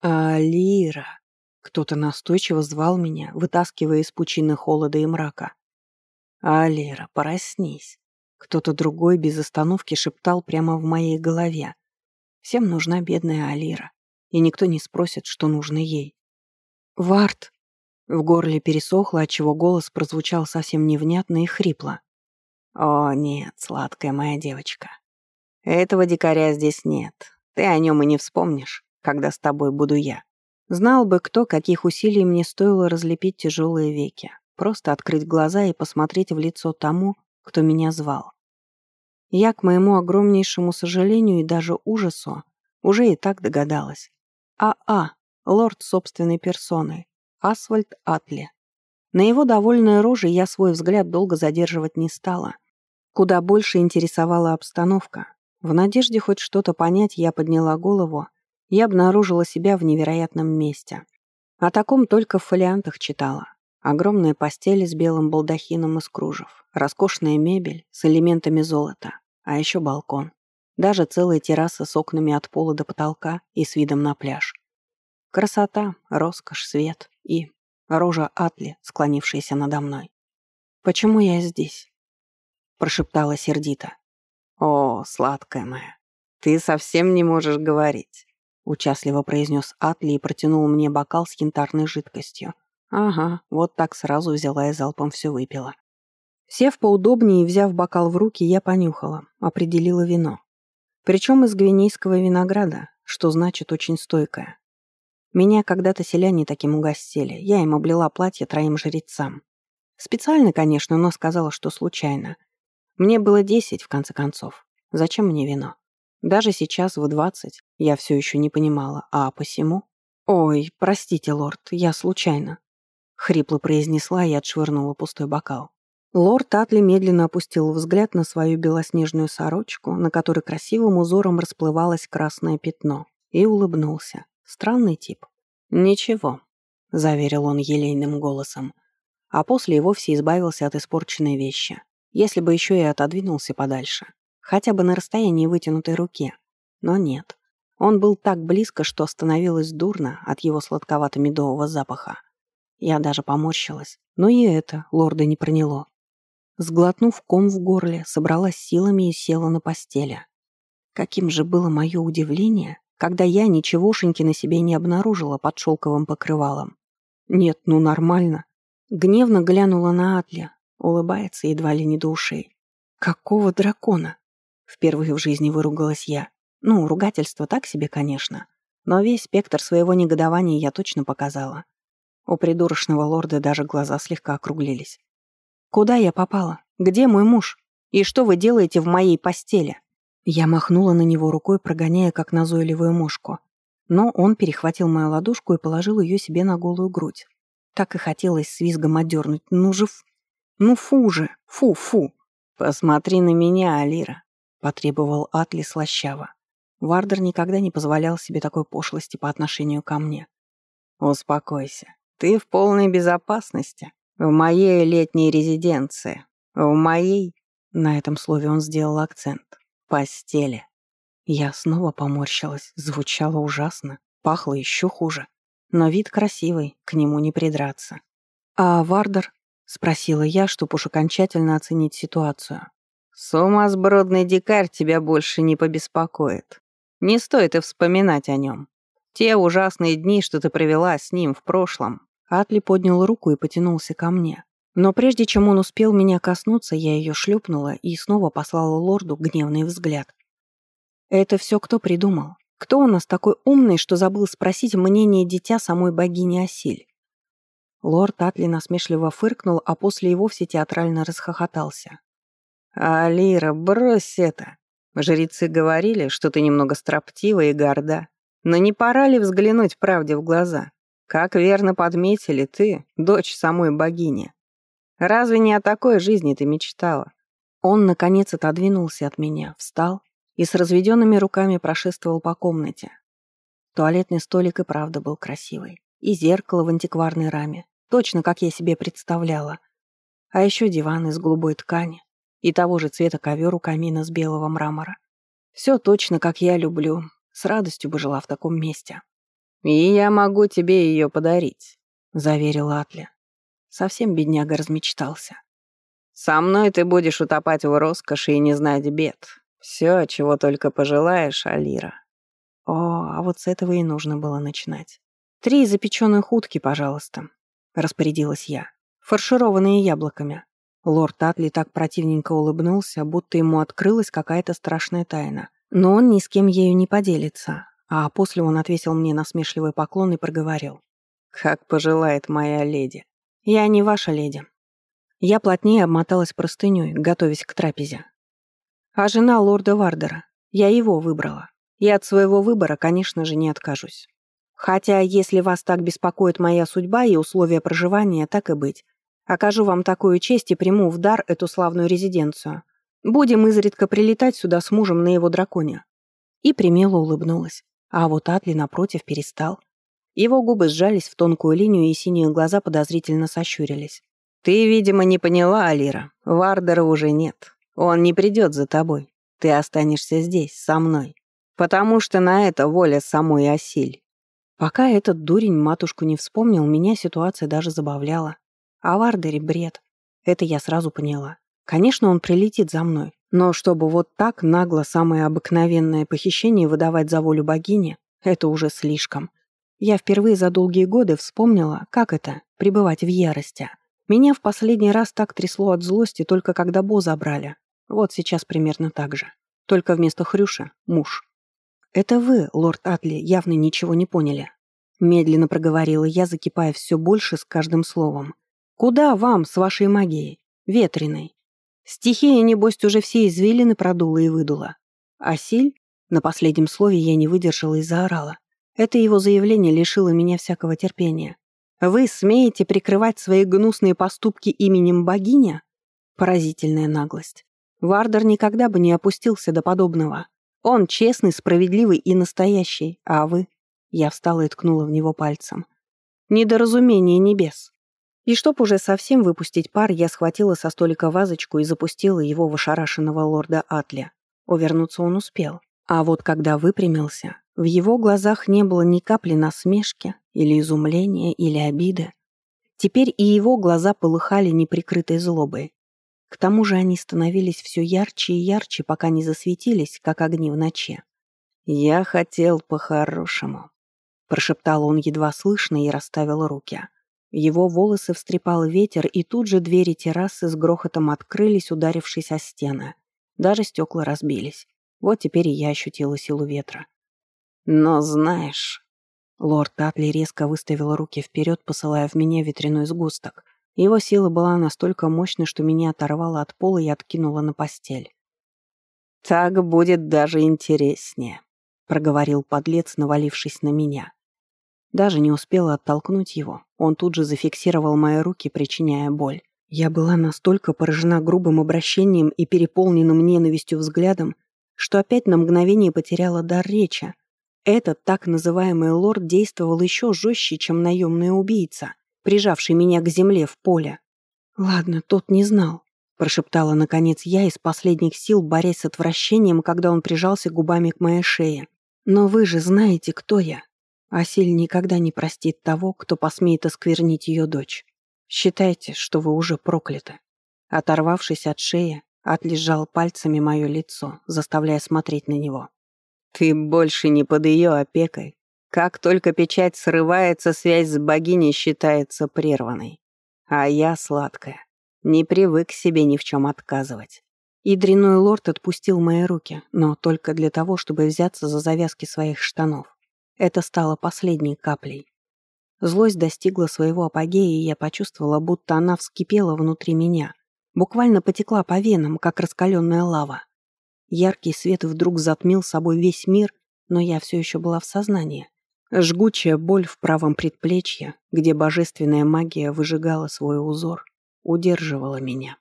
Алира. Кто-то настойчиво звал меня, вытаскивая из пучины холода и мрака. Алира, проснись. Кто-то другой без остановки шептал прямо в моей голове. Всем нужна бедная Алира, и никто не спросит, что нужно ей. «Варт!» В горле пересохло, отчего голос прозвучал совсем невнятно и хрипло. «О, нет, сладкая моя девочка. Этого дикаря здесь нет. Ты о нем и не вспомнишь, когда с тобой буду я. Знал бы кто, каких усилий мне стоило разлепить тяжелые веки, просто открыть глаза и посмотреть в лицо тому, кто меня звал. Я, к моему огромнейшему сожалению и даже ужасу, уже и так догадалась. А-а, лорд собственной персоной, Асфальт Атли. На его довольной роже я свой взгляд долго задерживать не стала. Куда больше интересовала обстановка. В надежде хоть что-то понять, я подняла голову и обнаружила себя в невероятном месте. О таком только в фолиантах читала. Огромная постель с белым балдахином из кружев, роскошная мебель с элементами золота, а еще балкон. Даже целая терраса с окнами от пола до потолка и с видом на пляж. Красота, роскошь, свет и рожа Атли, склонившаяся надо мной. «Почему я здесь?» — прошептала сердито. «О, сладкая моя, ты совсем не можешь говорить», — участливо произнес Атли и протянул мне бокал с янтарной жидкостью. «Ага, вот так сразу взяла и залпом все выпила». Сев поудобнее и взяв бокал в руки, я понюхала, определила вино. Причем из гвинейского винограда, что значит очень стойкое. Меня когда-то селяне таким угостили. Я им облила платье троим жрецам. Специально, конечно, но сказала, что случайно. Мне было десять, в конце концов. Зачем мне вино? Даже сейчас, в двадцать, я все еще не понимала. А посему? «Ой, простите, лорд, я случайно», — хрипло произнесла и отшвырнула пустой бокал. Лорд Атли медленно опустил взгляд на свою белоснежную сорочку, на которой красивым узором расплывалось красное пятно, и улыбнулся. Странный тип. «Ничего», — заверил он елейным голосом, а после и вовсе избавился от испорченной вещи, если бы еще и отодвинулся подальше, хотя бы на расстоянии вытянутой руки. Но нет. Он был так близко, что становилось дурно от его сладковато-медового запаха. Я даже поморщилась, но и это лорда не проняло. Сглотнув ком в горле, собралась силами и села на постели. Каким же было мое удивление, когда я ничегошеньки на себе не обнаружила под шелковым покрывалом. Нет, ну нормально. Гневно глянула на Атли, улыбается едва ли не до ушей. Какого дракона? Впервые в жизни выругалась я. Ну, ругательство так себе, конечно. Но весь спектр своего негодования я точно показала. У придурочного лорда даже глаза слегка округлились. «Куда я попала? Где мой муж? И что вы делаете в моей постели?» Я махнула на него рукой, прогоняя как назойливую мушку. Но он перехватил мою ладошку и положил ее себе на голую грудь. Так и хотелось с визгом отдернуть. Ну же, ну фу же, фу-фу. «Посмотри на меня, Алира», — потребовал Атли слащаво. Вардер никогда не позволял себе такой пошлости по отношению ко мне. «Успокойся. Ты в полной безопасности. В моей летней резиденции. В моей...» На этом слове он сделал акцент постели. Я снова поморщилась, звучало ужасно, пахло еще хуже. Но вид красивый, к нему не придраться. «А Вардер?» — спросила я, чтобы уж окончательно оценить ситуацию. «Сумасбродный дикарь тебя больше не побеспокоит. Не стоит и вспоминать о нем. Те ужасные дни, что ты провела с ним в прошлом». Атли поднял руку и потянулся ко мне. Но прежде чем он успел меня коснуться, я ее шлепнула и снова послала лорду гневный взгляд. «Это все кто придумал? Кто у нас такой умный, что забыл спросить мнение дитя самой богини Осиль?» Лорд Атли насмешливо фыркнул, а после и вовсе театрально расхохотался. «Алира, брось это! Жрецы говорили, что ты немного строптива и горда. Но не пора ли взглянуть правде в глаза? Как верно подметили ты, дочь самой богини. Разве не о такой жизни ты мечтала? Он, наконец, отодвинулся от меня, встал и с разведенными руками прошествовал по комнате. Туалетный столик и правда был красивый. И зеркало в антикварной раме, точно как я себе представляла. А еще диван из голубой ткани и того же цвета ковер у камина с белого мрамора. Все точно, как я люблю. С радостью бы жила в таком месте. И я могу тебе ее подарить», — заверил Атли. Совсем бедняга размечтался. «Со мной ты будешь утопать в роскоши и не знать бед. Все, чего только пожелаешь, Алира». О, а вот с этого и нужно было начинать. «Три запеченных утки, пожалуйста», — распорядилась я, фаршированные яблоками. Лорд Атли так противненько улыбнулся, будто ему открылась какая-то страшная тайна. Но он ни с кем ею не поделится. А после он отвесил мне насмешливый поклон и проговорил. «Как пожелает моя леди. Я не ваша леди». Я плотнее обмоталась простынёй, готовясь к трапезе. А жена лорда Вардера. Я его выбрала. И от своего выбора, конечно же, не откажусь. Хотя, если вас так беспокоит моя судьба и условия проживания, так и быть. Окажу вам такую честь и приму в дар эту славную резиденцию. Будем изредка прилетать сюда с мужем на его драконе». И примело улыбнулась. А вот Атли, напротив, перестал. Его губы сжались в тонкую линию, и синие глаза подозрительно сощурились. «Ты, видимо, не поняла, Алира. Вардера уже нет. Он не придет за тобой. Ты останешься здесь, со мной. Потому что на это воля самой Осиль». Пока этот дурень матушку не вспомнил, меня ситуация даже забавляла. А Вардере бред. Это я сразу поняла. Конечно, он прилетит за мной, но чтобы вот так нагло самое обыкновенное похищение выдавать за волю богини, это уже слишком. Я впервые за долгие годы вспомнила, как это — пребывать в ярости. Меня в последний раз так трясло от злости только когда Бо забрали. Вот сейчас примерно так же. Только вместо Хрюша — муж. «Это вы, лорд Атли, явно ничего не поняли». Медленно проговорила я, закипая все больше с каждым словом. «Куда вам с вашей магией? Ветреной. Стихия, небось, уже все извилины продула и выдула. А Силь? На последнем слове я не выдержала и заорала. Это его заявление лишило меня всякого терпения. Вы смеете прикрывать свои гнусные поступки именем богиня? Поразительная наглость. Вардер никогда бы не опустился до подобного. Он честный, справедливый и настоящий, а вы? Я встала и ткнула в него пальцем. Недоразумение небес. И чтоб уже совсем выпустить пар, я схватила со столика вазочку и запустила его в ошарашенного лорда Атля. Увернуться он успел. А вот когда выпрямился, в его глазах не было ни капли насмешки, или изумления, или обиды. Теперь и его глаза полыхали неприкрытой злобой. К тому же они становились все ярче и ярче, пока не засветились, как огни в ночи. «Я хотел по-хорошему», — прошептал он едва слышно и расставил руки. Его волосы встрепал ветер, и тут же двери террасы с грохотом открылись, ударившись о стены. Даже стекла разбились. Вот теперь и я ощутила силу ветра. «Но знаешь...» Лорд Атли резко выставил руки вперед, посылая в меня ветряной сгусток. Его сила была настолько мощной, что меня оторвало от пола и откинуло на постель. «Так будет даже интереснее», — проговорил подлец, навалившись на меня. Даже не успела оттолкнуть его. Он тут же зафиксировал мои руки, причиняя боль. Я была настолько поражена грубым обращением и переполненным ненавистью взглядом, что опять на мгновение потеряла дар речи. Этот так называемый лорд действовал еще жестче, чем наемный убийца, прижавший меня к земле в поле. «Ладно, тот не знал», — прошептала наконец я из последних сил, борясь с отвращением, когда он прижался губами к моей шее. «Но вы же знаете, кто я. Асиль никогда не простит того, кто посмеет осквернить ее дочь. Считайте, что вы уже прокляты. Оторвавшись от шеи, отлежал пальцами мое лицо, заставляя смотреть на него. Ты больше не под ее опекой. Как только печать срывается, связь с богиней считается прерванной. А я сладкая. Не привык себе ни в чем отказывать. И дряной лорд отпустил мои руки, но только для того, чтобы взяться за завязки своих штанов. Это стало последней каплей. Злость достигла своего апогея, и я почувствовала, будто она вскипела внутри меня. Буквально потекла по венам, как раскаленная лава. Яркий свет вдруг затмил собой весь мир, но я все еще была в сознании. Жгучая боль в правом предплечье, где божественная магия выжигала свой узор, удерживала меня.